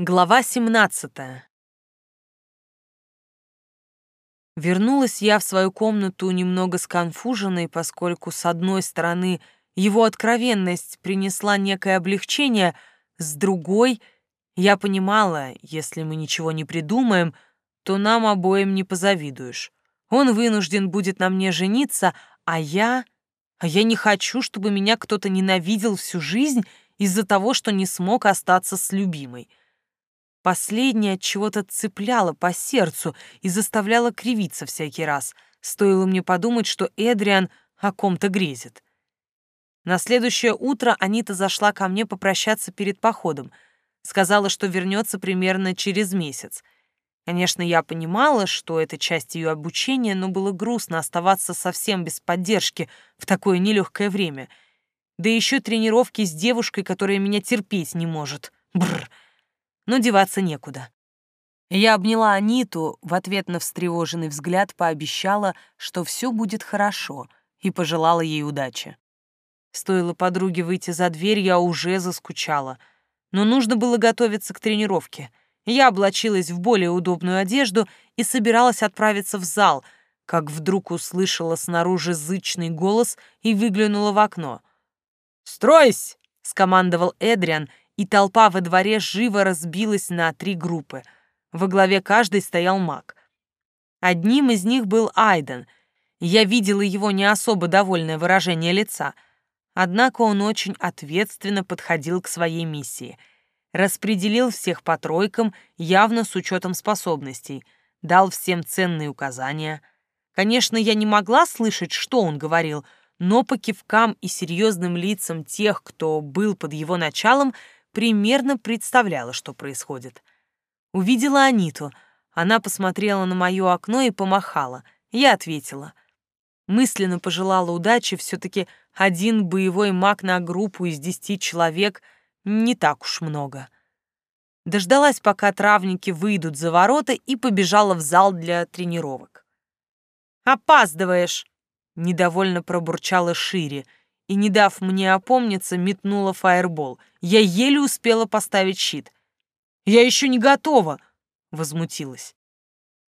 Глава 17. Вернулась я в свою комнату немного сконфуженной, поскольку, с одной стороны, его откровенность принесла некое облегчение, с другой, я понимала, если мы ничего не придумаем, то нам обоим не позавидуешь. Он вынужден будет на мне жениться, а я... А я не хочу, чтобы меня кто-то ненавидел всю жизнь из-за того, что не смог остаться с любимой. Последнее от чего-то цепляло по сердцу и заставляло кривиться всякий раз. Стоило мне подумать, что Эдриан о ком-то грезит. На следующее утро Анита зашла ко мне попрощаться перед походом. Сказала, что вернется примерно через месяц. Конечно, я понимала, что это часть ее обучения, но было грустно оставаться совсем без поддержки в такое нелегкое время. Да еще тренировки с девушкой, которая меня терпеть не может. Бррр но деваться некуда. Я обняла Аниту, в ответ на встревоженный взгляд пообещала, что все будет хорошо, и пожелала ей удачи. Стоило подруге выйти за дверь, я уже заскучала. Но нужно было готовиться к тренировке. Я облачилась в более удобную одежду и собиралась отправиться в зал, как вдруг услышала снаружи зычный голос и выглянула в окно. «Стройсь!» — скомандовал Эдриан, и толпа во дворе живо разбилась на три группы. Во главе каждой стоял маг. Одним из них был Айден. Я видела его не особо довольное выражение лица. Однако он очень ответственно подходил к своей миссии. Распределил всех по тройкам, явно с учетом способностей. Дал всем ценные указания. Конечно, я не могла слышать, что он говорил, но по кивкам и серьезным лицам тех, кто был под его началом, примерно представляла, что происходит. Увидела Аниту. Она посмотрела на мое окно и помахала. Я ответила. Мысленно пожелала удачи, все-таки один боевой маг на группу из десяти человек не так уж много. Дождалась, пока травники выйдут за ворота, и побежала в зал для тренировок. «Опаздываешь!» — недовольно пробурчала Шире — и, не дав мне опомниться, метнула фаербол. Я еле успела поставить щит. «Я еще не готова!» — возмутилась.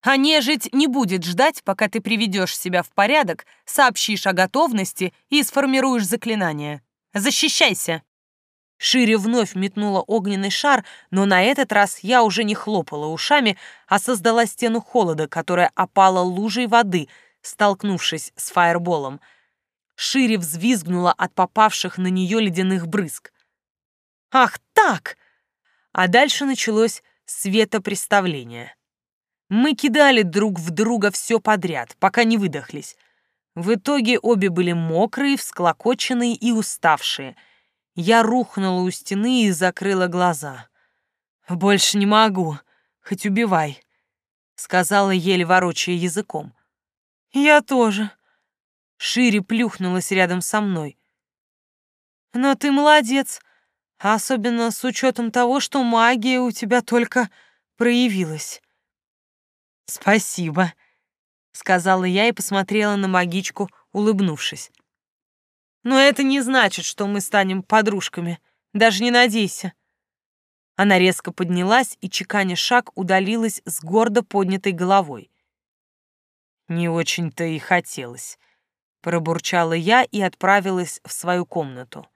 «А нежить не будет ждать, пока ты приведешь себя в порядок, сообщишь о готовности и сформируешь заклинание. Защищайся!» Шире вновь метнула огненный шар, но на этот раз я уже не хлопала ушами, а создала стену холода, которая опала лужей воды, столкнувшись с фаерболом — шире взвизгнула от попавших на нее ледяных брызг. «Ах так!» А дальше началось светопреставление. Мы кидали друг в друга все подряд, пока не выдохлись. В итоге обе были мокрые, всклокоченные и уставшие. Я рухнула у стены и закрыла глаза. «Больше не могу, хоть убивай», — сказала еле ворочая языком. «Я тоже», шире плюхнулась рядом со мной. «Но ты молодец, особенно с учетом того, что магия у тебя только проявилась». «Спасибо», — сказала я и посмотрела на магичку, улыбнувшись. «Но это не значит, что мы станем подружками. Даже не надейся». Она резко поднялась и, чеканя шаг, удалилась с гордо поднятой головой. Не очень-то и хотелось. Пробурчала я и отправилась в свою комнату.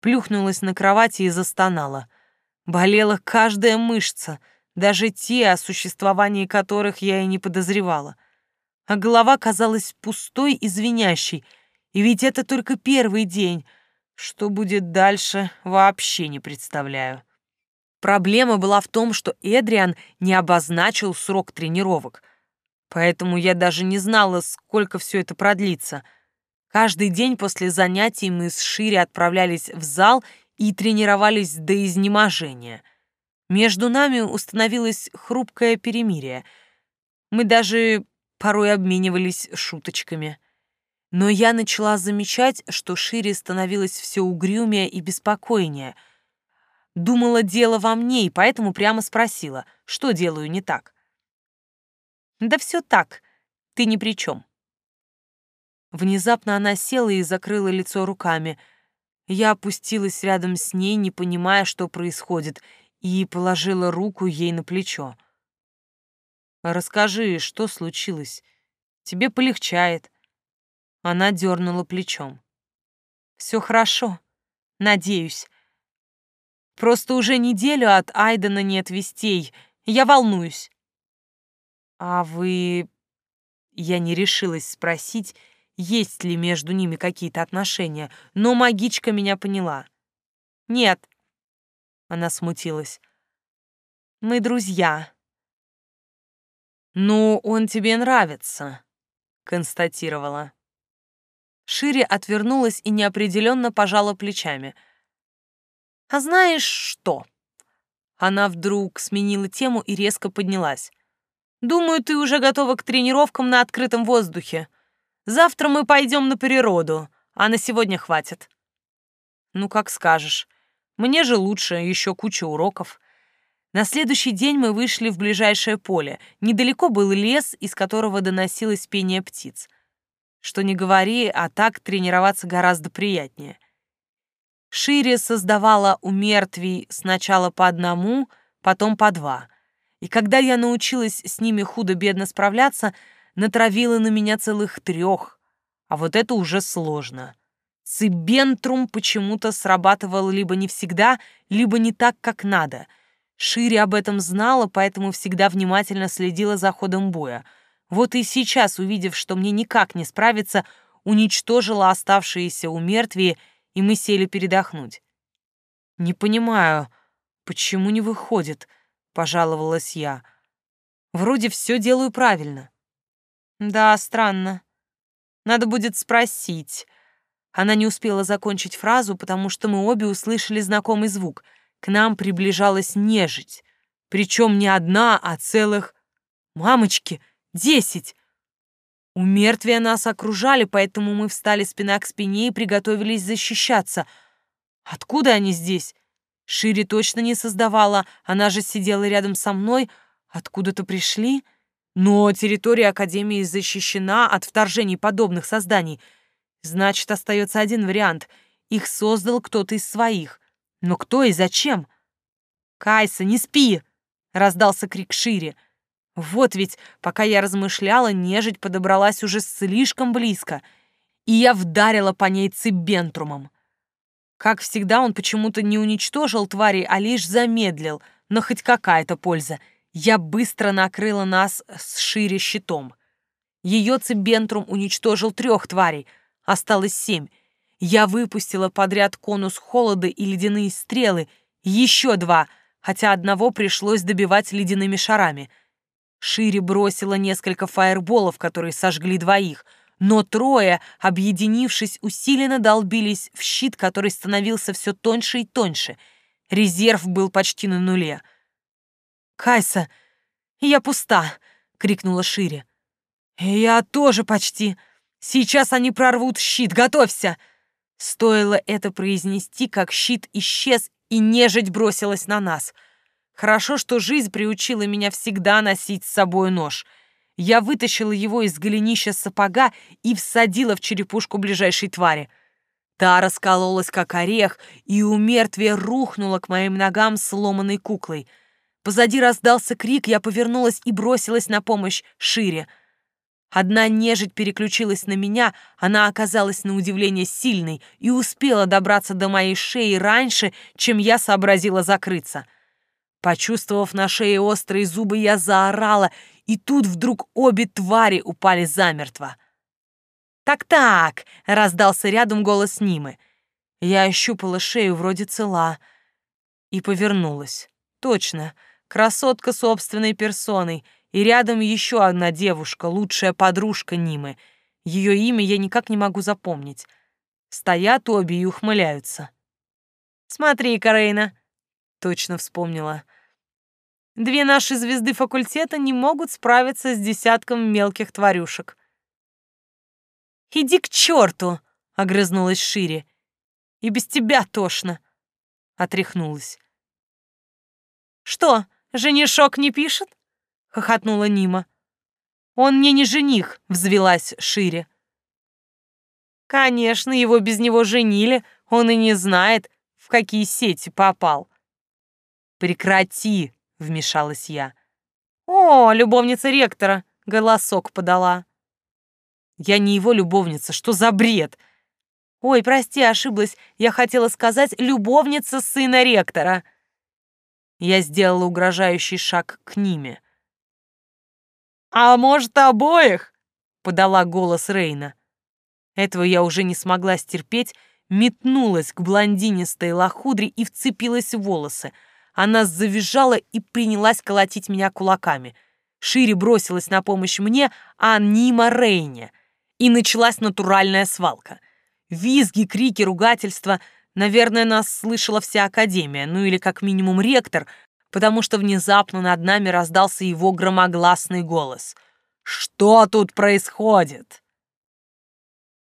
Плюхнулась на кровати и застонала. Болела каждая мышца, даже те, о существовании которых я и не подозревала. А голова казалась пустой и звенящей, и ведь это только первый день. Что будет дальше, вообще не представляю. Проблема была в том, что Эдриан не обозначил срок тренировок — Поэтому я даже не знала, сколько все это продлится. Каждый день после занятий мы с Шири отправлялись в зал и тренировались до изнеможения. Между нами установилось хрупкое перемирие. Мы даже порой обменивались шуточками. Но я начала замечать, что Шири становилась все угрюмее и беспокойнее. Думала, дело во мне, и поэтому прямо спросила, что делаю не так. Да все так, ты ни при чем. Внезапно она села и закрыла лицо руками. Я опустилась рядом с ней, не понимая, что происходит, и положила руку ей на плечо. «Расскажи, что случилось? Тебе полегчает». Она дернула плечом. Все хорошо, надеюсь. Просто уже неделю от Айдена нет вестей. Я волнуюсь. А вы... Я не решилась спросить, есть ли между ними какие-то отношения, но магичка меня поняла. Нет. Она смутилась. Мы друзья. Ну, он тебе нравится, констатировала. Шире отвернулась и неопределенно пожала плечами. «А знаешь что?» Она вдруг сменила тему и резко поднялась. «Думаю, ты уже готова к тренировкам на открытом воздухе. Завтра мы пойдем на природу, а на сегодня хватит». «Ну, как скажешь. Мне же лучше, еще куча уроков». На следующий день мы вышли в ближайшее поле. Недалеко был лес, из которого доносилось пение птиц. Что не говори, а так тренироваться гораздо приятнее. Шире создавала у мертвей сначала по одному, потом по два. И когда я научилась с ними худо-бедно справляться, натравила на меня целых трех. А вот это уже сложно. Цибентрум почему-то срабатывал либо не всегда, либо не так, как надо. Шире об этом знала, поэтому всегда внимательно следила за ходом боя — вот и сейчас, увидев, что мне никак не справиться, уничтожила оставшиеся у мертвие, и мы сели передохнуть. «Не понимаю, почему не выходит?» — пожаловалась я. «Вроде все делаю правильно». «Да, странно. Надо будет спросить». Она не успела закончить фразу, потому что мы обе услышали знакомый звук. К нам приближалась нежить. Причем не одна, а целых... «Мамочки!» Десять! У мертвия нас окружали, поэтому мы встали спина к спине и приготовились защищаться. Откуда они здесь? Шире точно не создавала, она же сидела рядом со мной. Откуда-то пришли? Но территория Академии защищена от вторжений подобных созданий. Значит, остается один вариант. Их создал кто-то из своих. Но кто и зачем? «Кайса, не спи!» — раздался крик Шире. Вот ведь, пока я размышляла, нежить подобралась уже слишком близко, и я вдарила по ней цибентрумом. Как всегда, он почему-то не уничтожил твари, а лишь замедлил, но хоть какая-то польза. Я быстро накрыла нас с шире щитом. Ее цибентрум уничтожил трех тварей, осталось семь. Я выпустила подряд конус холода и ледяные стрелы, еще два, хотя одного пришлось добивать ледяными шарами — Шире бросила несколько фаерболов, которые сожгли двоих, но трое, объединившись, усиленно долбились в щит, который становился все тоньше и тоньше. Резерв был почти на нуле. «Кайса, я пуста!» — крикнула Шире. «Я тоже почти. Сейчас они прорвут щит, готовься!» Стоило это произнести, как щит исчез, и нежить бросилась на нас — Хорошо, что жизнь приучила меня всегда носить с собой нож. Я вытащила его из голенища сапога и всадила в черепушку ближайшей твари. Та раскололась, как орех, и у мертвия рухнула к моим ногам сломанной куклой. Позади раздался крик, я повернулась и бросилась на помощь шире. Одна нежить переключилась на меня, она оказалась на удивление сильной и успела добраться до моей шеи раньше, чем я сообразила закрыться — Почувствовав на шее острые зубы, я заорала, и тут вдруг обе твари упали замертво. «Так-так!» — раздался рядом голос Нимы. Я ощупала шею, вроде цела, и повернулась. Точно, красотка собственной персоной, и рядом еще одна девушка, лучшая подружка Нимы. Ее имя я никак не могу запомнить. Стоят обе и ухмыляются. «Смотри, Карейна!» — точно вспомнила — Две наши звезды факультета не могут справиться с десятком мелких тварюшек. «Иди к черту!» — огрызнулась шире. «И без тебя тошно!» — отряхнулась. «Что, женишок не пишет?» — хохотнула Нима. «Он мне не жених», — взвелась шире. «Конечно, его без него женили, он и не знает, в какие сети попал», «Прекрати!» — вмешалась я. «О, любовница ректора!» — голосок подала. «Я не его любовница, что за бред?» «Ой, прости, ошиблась. Я хотела сказать любовница сына ректора». Я сделала угрожающий шаг к Ниме. «А может, обоих?» — подала голос Рейна. Этого я уже не смогла стерпеть, метнулась к блондинистой лохудре и вцепилась в волосы. Она завизжала и принялась колотить меня кулаками. Шире бросилась на помощь мне, а Нима Рейне. И началась натуральная свалка. Визги, крики, ругательства — Наверное, нас слышала вся Академия, ну или как минимум ректор, потому что внезапно над нами раздался его громогласный голос. «Что тут происходит?»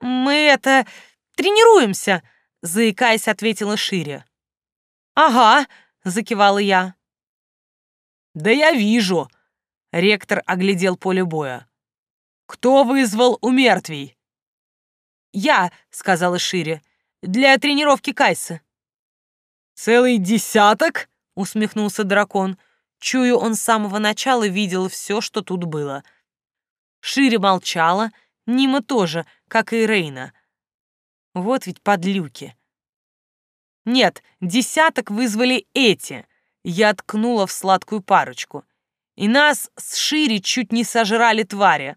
«Мы это... тренируемся», — заикаясь, ответила Шире. «Ага», — закивала я. «Да я вижу», — ректор оглядел поле боя. «Кто вызвал у мертвей?» «Я», — сказала Шире для тренировки Кайса». «Целый десяток?» — усмехнулся дракон. Чую, он с самого начала видел все, что тут было. Шире молчала, Нима тоже, как и Рейна. Вот ведь подлюки. Нет, десяток вызвали эти. Я ткнула в сладкую парочку. И нас с Шире чуть не сожрали твари.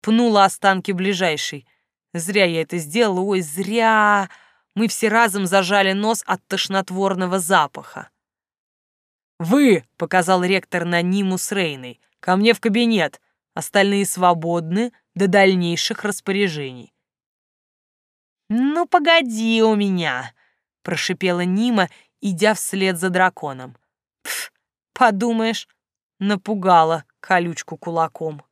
Пнула останки ближайшей. Зря я это сделала, ой, зря. Мы все разом зажали нос от тошнотворного запаха. «Вы!» — показал ректор на Ниму с Рейной. «Ко мне в кабинет. Остальные свободны до дальнейших распоряжений». «Ну, погоди у меня!» — прошипела Нима, идя вслед за драконом. «Пф, подумаешь, напугала колючку кулаком».